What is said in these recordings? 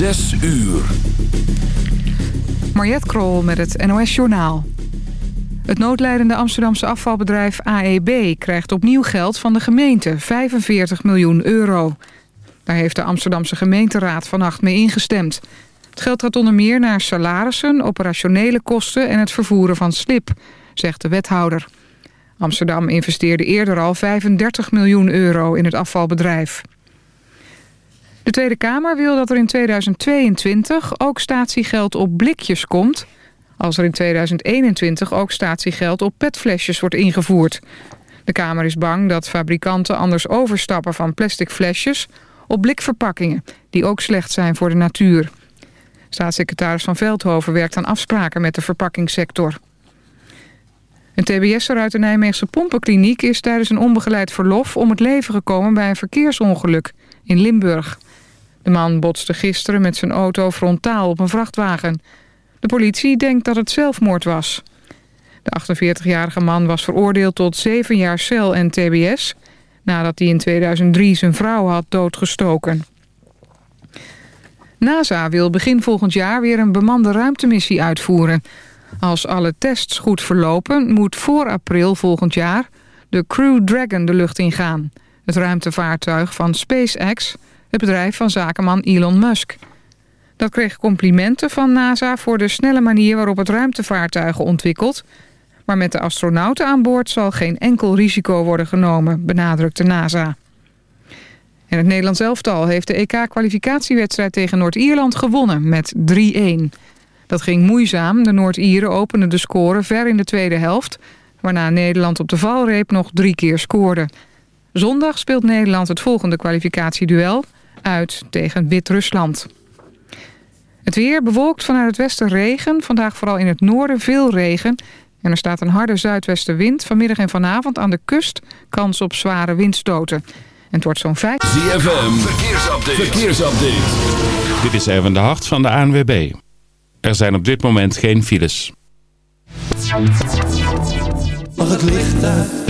Zes uur. Mariette Krol met het NOS Journaal. Het noodlijdende Amsterdamse afvalbedrijf AEB krijgt opnieuw geld van de gemeente, 45 miljoen euro. Daar heeft de Amsterdamse gemeenteraad vannacht mee ingestemd. Het geld gaat onder meer naar salarissen, operationele kosten en het vervoeren van slip, zegt de wethouder. Amsterdam investeerde eerder al 35 miljoen euro in het afvalbedrijf. De Tweede Kamer wil dat er in 2022 ook statiegeld op blikjes komt... als er in 2021 ook statiegeld op petflesjes wordt ingevoerd. De Kamer is bang dat fabrikanten anders overstappen van plastic flesjes... op blikverpakkingen, die ook slecht zijn voor de natuur. Staatssecretaris Van Veldhoven werkt aan afspraken met de verpakkingssector. Een tbs'er uit de Nijmeegse pompenkliniek is tijdens een onbegeleid verlof... om het leven gekomen bij een verkeersongeluk in Limburg... De man botste gisteren met zijn auto frontaal op een vrachtwagen. De politie denkt dat het zelfmoord was. De 48-jarige man was veroordeeld tot 7 jaar cel en tbs... nadat hij in 2003 zijn vrouw had doodgestoken. NASA wil begin volgend jaar weer een bemande ruimtemissie uitvoeren. Als alle tests goed verlopen, moet voor april volgend jaar... de Crew Dragon de lucht ingaan. Het ruimtevaartuig van SpaceX het bedrijf van zakenman Elon Musk. Dat kreeg complimenten van NASA voor de snelle manier waarop het ruimtevaartuigen ontwikkelt. Maar met de astronauten aan boord zal geen enkel risico worden genomen, benadrukt de NASA. En het Nederlands elftal heeft de EK-kwalificatiewedstrijd tegen Noord-Ierland gewonnen met 3-1. Dat ging moeizaam. De Noord-Ieren openden de score ver in de tweede helft... waarna Nederland op de valreep nog drie keer scoorde. Zondag speelt Nederland het volgende kwalificatieduel uit tegen Wit-Rusland. Het weer bewolkt vanuit het westen regen. Vandaag vooral in het noorden veel regen. En er staat een harde zuidwestenwind. Vanmiddag en vanavond aan de kust kans op zware windstoten. En het wordt zo'n 5... ZFM, verkeersupdate. verkeersupdate. Dit is even de hart van de ANWB. Er zijn op dit moment geen files. Mag het licht uit?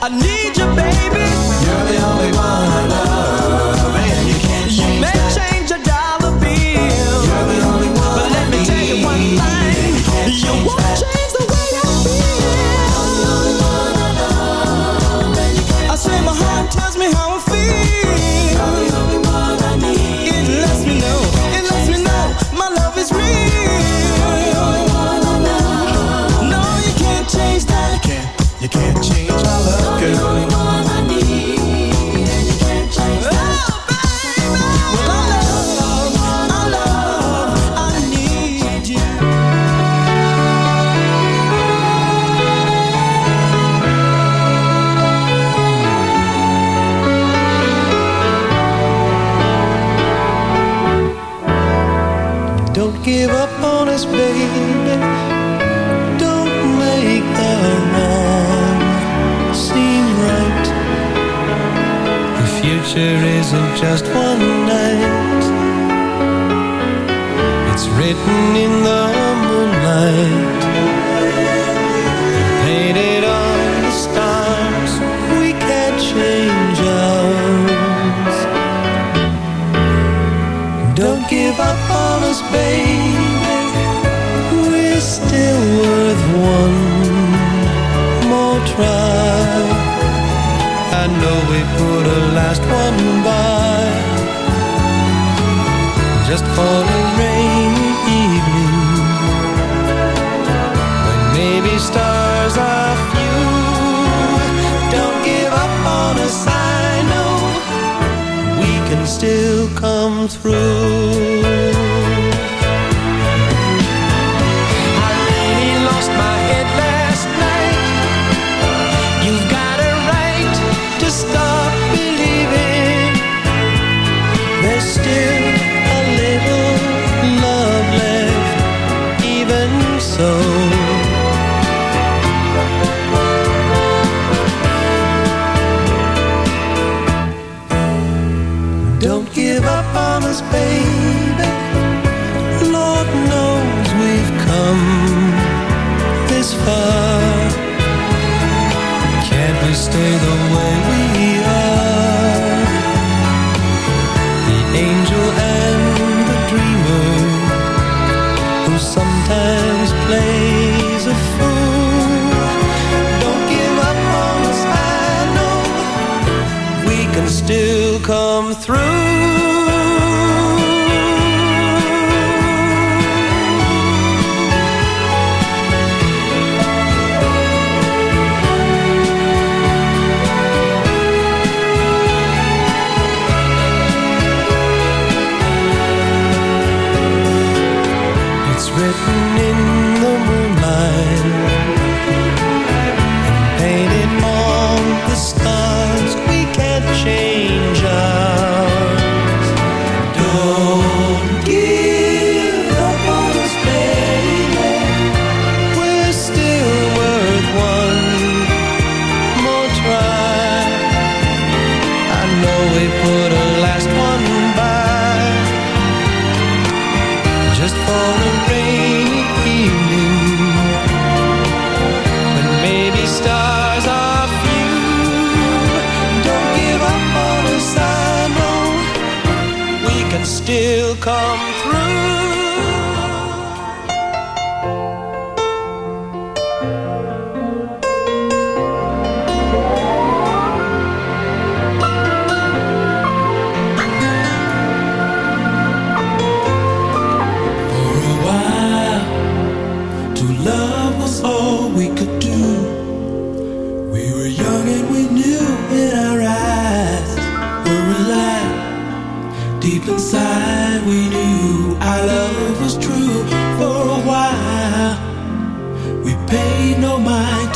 I need you, baby. Just one still come through.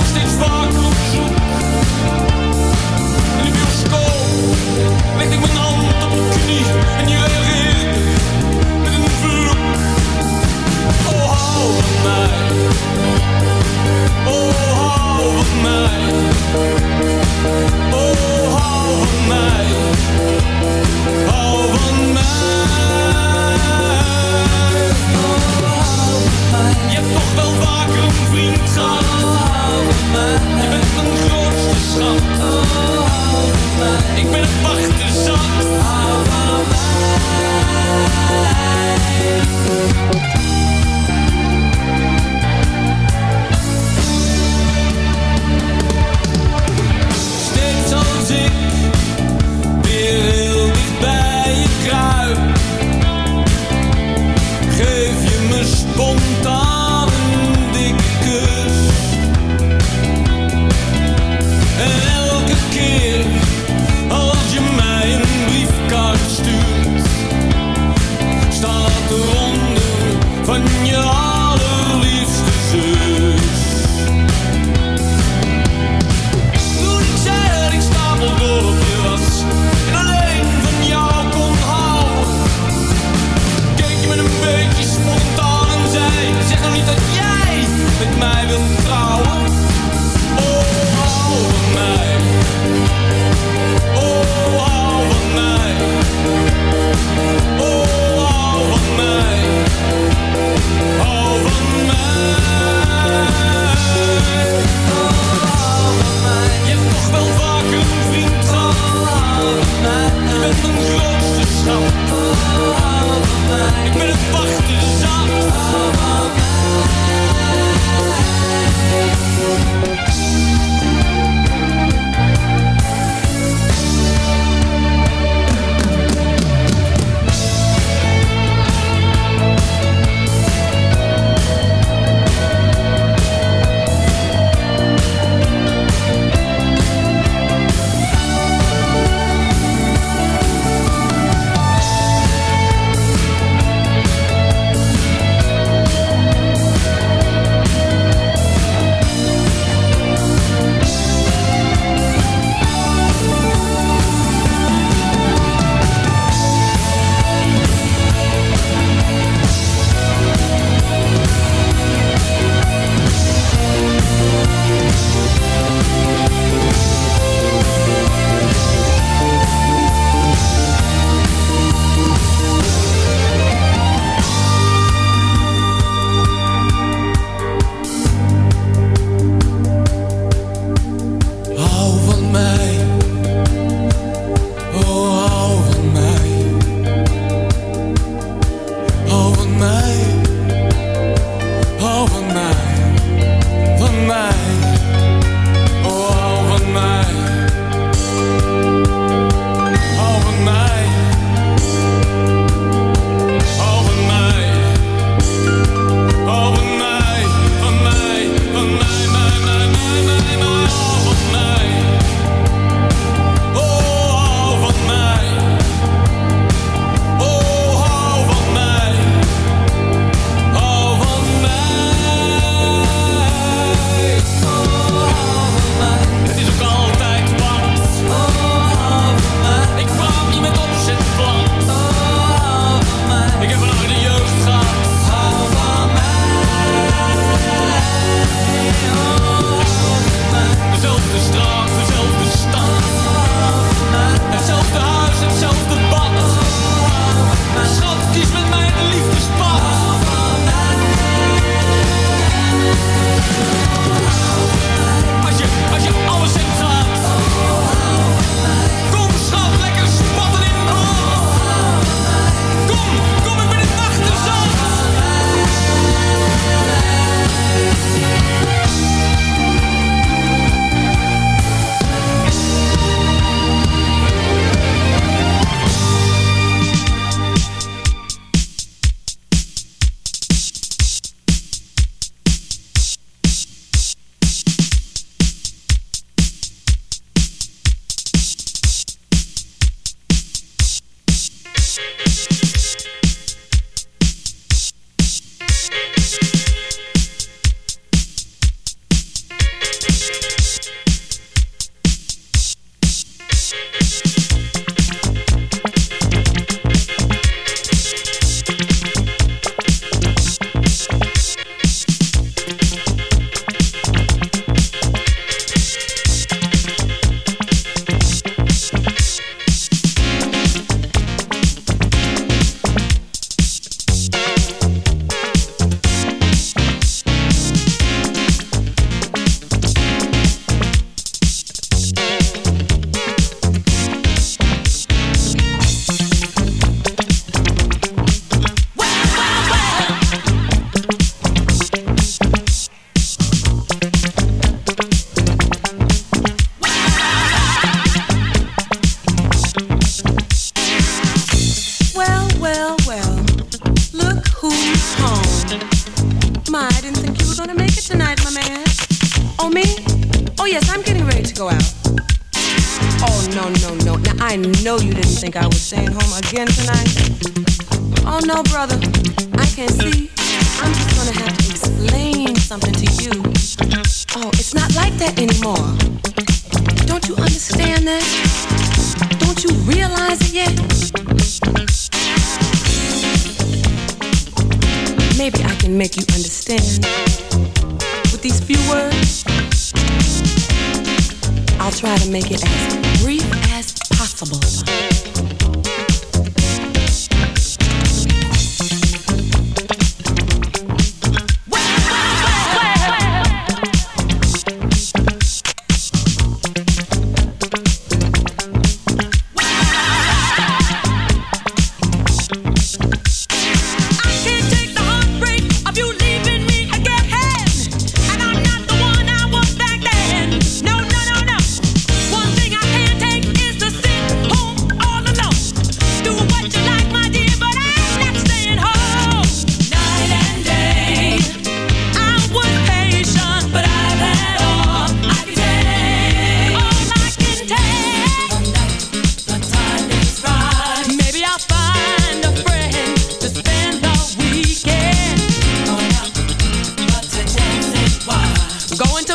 Uczyć wokół Lubił szkołę Leg ik mijn hand op mijn knie En jij reed Met een vloek. Oh hou van mij. Oh hou van mij. Oh hou van mij. Hou van mij. Je hebt toch wel vaker een vriend gehad. Je bent een grootste schat. Oh, oh, oh. Ik ben het macht.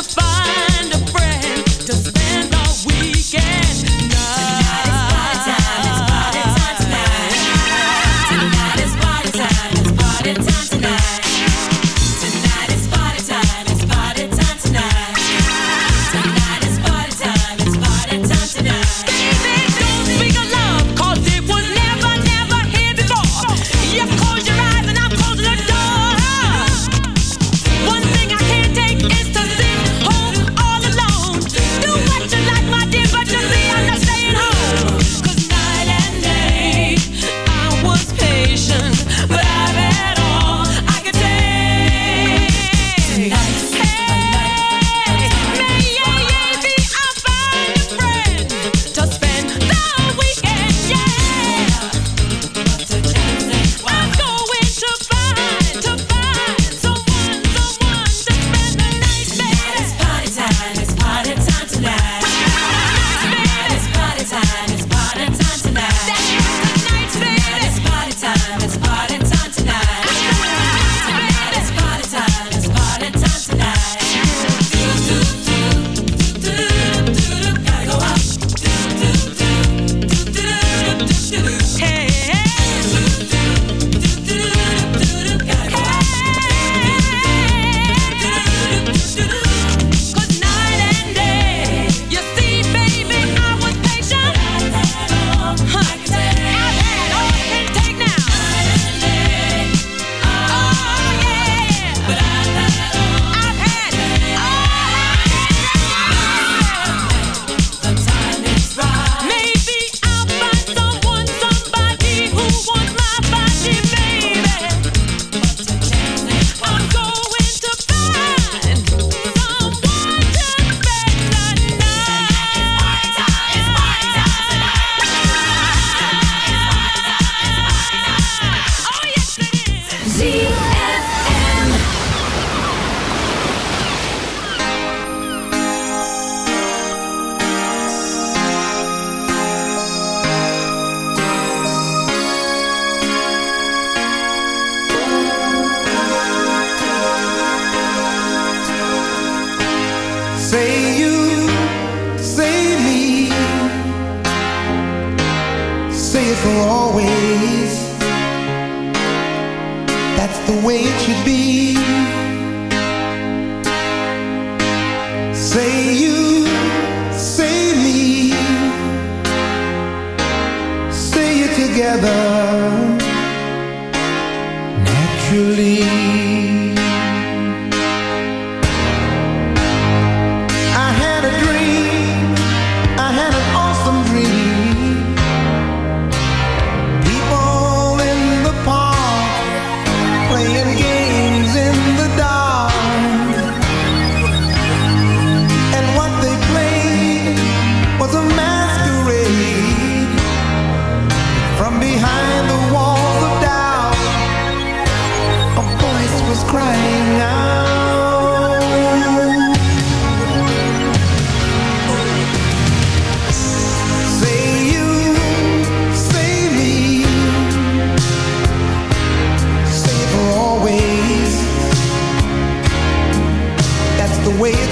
Find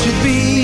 should be.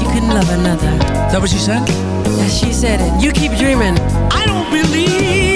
you couldn't love another. Is that what she said? Yeah, she said it. You keep dreaming. I don't believe.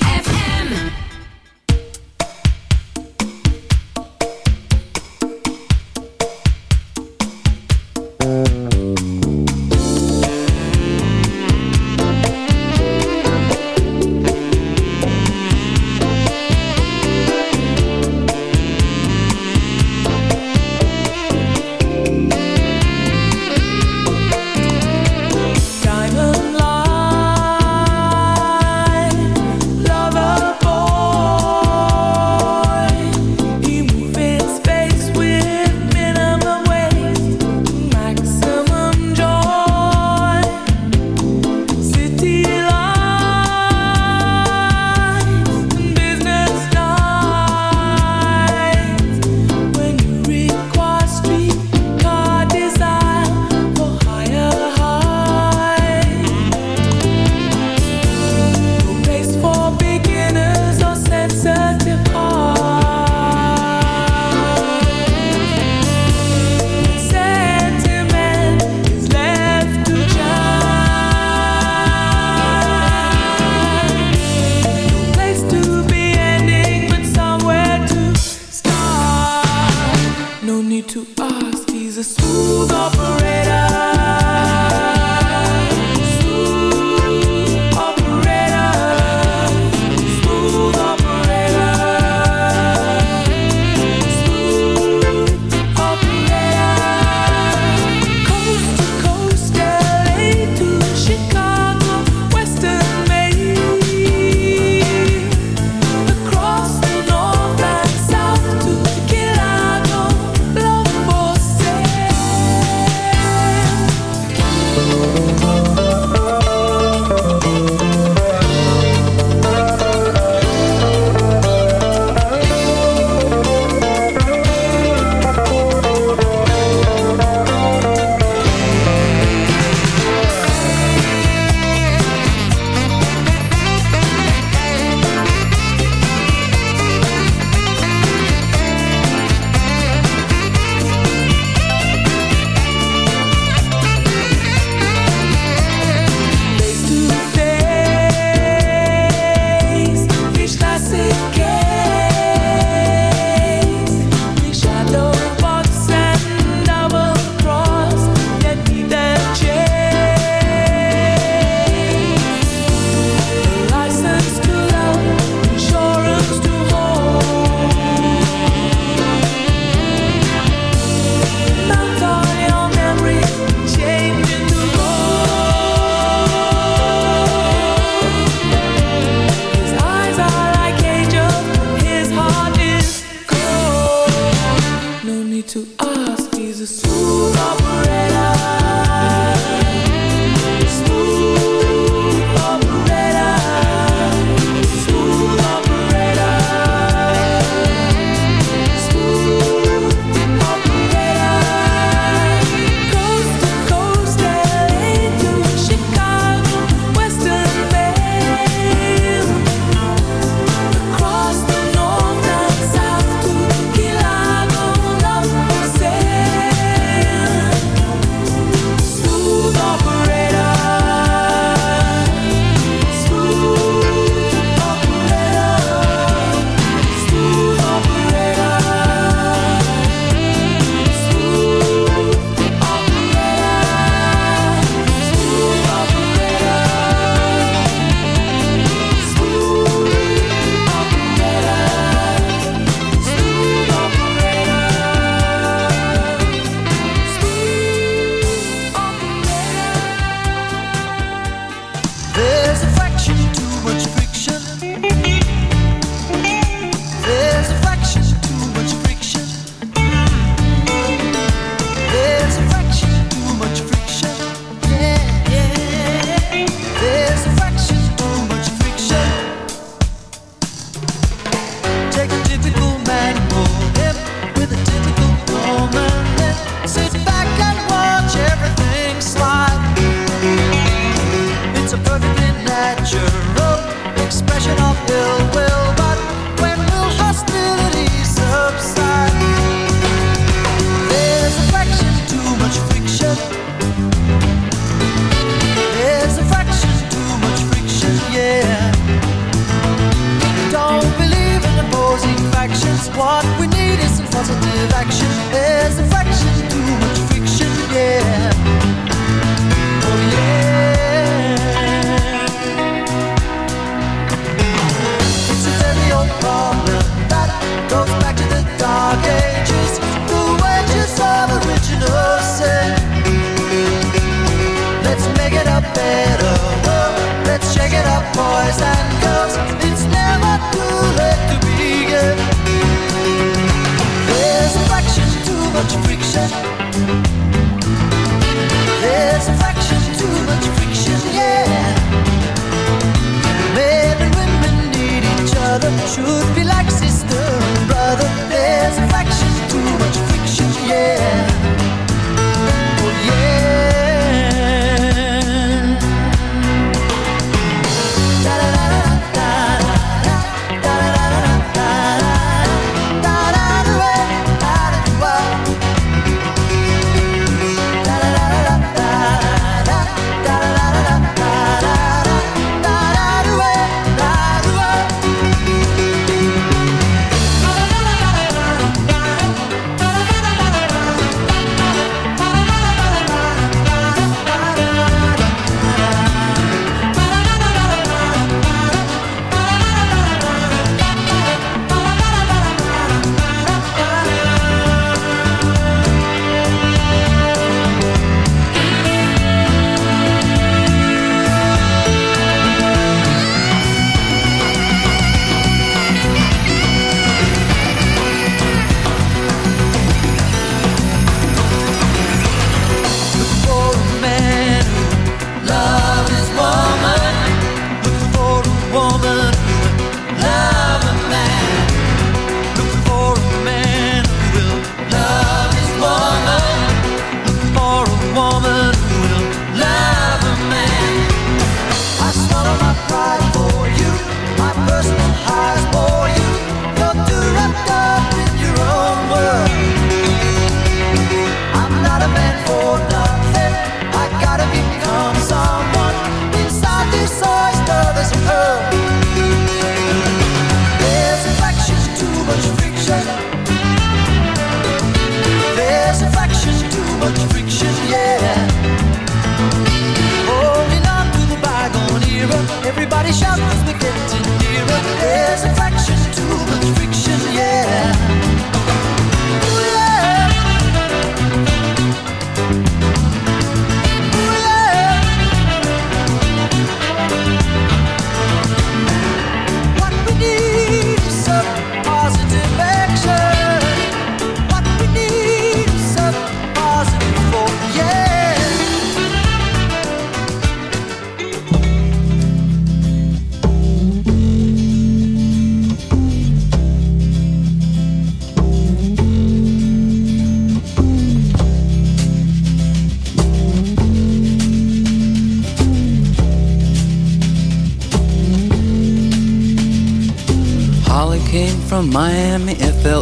papel.